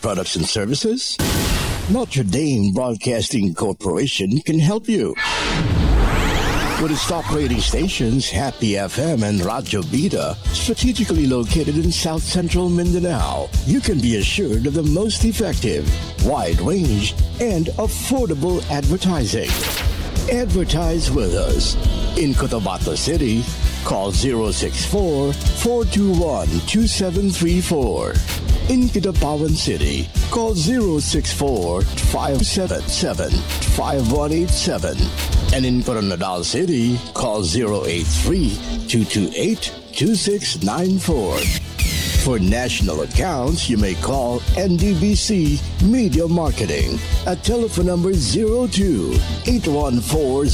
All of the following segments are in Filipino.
products and services? Notre Dame Broadcasting Corporation can help you. With its top rating stations, Happy FM and Bida, strategically located in South Central Mindanao, you can be assured of the most effective, wide range, and affordable advertising. Advertise with us. In Cotabato City, call 064 421 2734. In Kidapawan City, call 064 577 5187. And in Coronadal City, call 083 228 2694. For national accounts, you may call NDBC Media Marketing at telephone number 02 814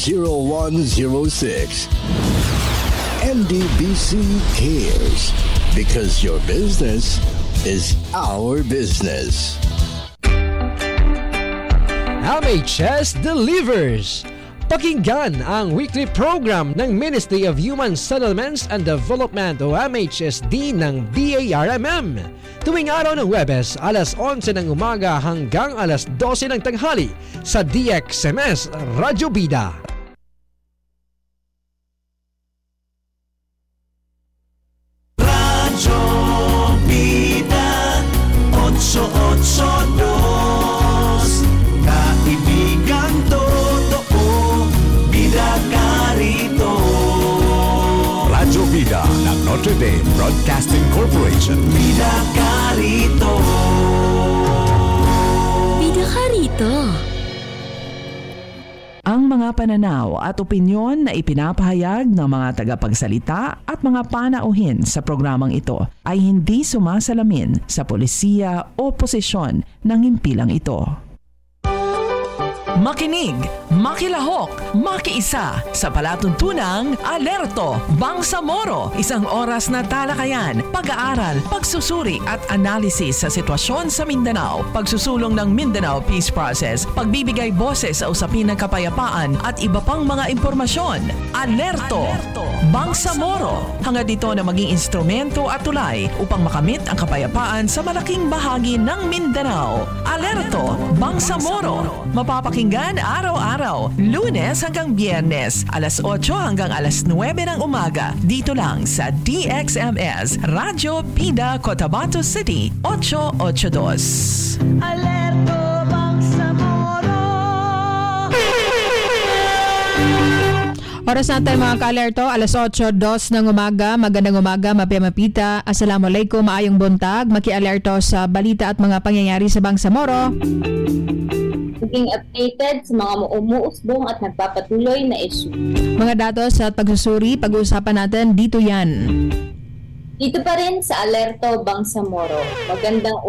NDBC cares because your business is our business. MHS delivers. Pakinggan ang weekly program ng Ministry of Human Settlements and Development o MHSD ng BARMM. Tuwing araw ng Webes, alas 11 ng umaga hanggang alas 12 ng tanghali sa DXMS Radyo Bida. Dame Broadcasting Corporation. Bida ka rito Bida ka rito. Ang mga pananaw at opinyon na ipinapahayag ng mga tagapagsalita at mga panauhin sa programang ito ay hindi sumasalamin sa polisiya o posisyon ng himpilang ito. Makinig, makilahok, makiisa sa palatuntunang Alerto Bangsamoro. Isang oras na talakayan, pag-aaral, pagsusuri at analisis sa sitwasyon sa Mindanao, pagsusulong ng Mindanao Peace Process, pagbibigay boses sa usapin ng kapayapaan at iba pang mga impormasyon. Alerto, Bangsamoro. Hangad dito na maging instrumento at tulay upang makamit ang kapayapaan sa malaking bahagi ng Mindanao. Alerto, Bangsamoro. Mapapakinggan araw-araw, lunes hanggang biyernes, alas 8 hanggang alas 9 ng umaga. Dito lang sa DXMS, Radyo Pida, Cotabato City, 882. Alerto Bangsamoro Oras natin mga ka-alerto, alas 8.02 ng umaga, magandang umaga, mapia mapita. Assalamualaikum, maayong buntag, maki-alerto sa balita at mga pangyayari sa Bangsamoro. Maging updated sa mga umuusbong at nagpapatuloy na issue. Mga datos at pagsusuri, pag-uusapan natin dito yan. Dito pa rin sa Alerto Bangsamoro. Magandang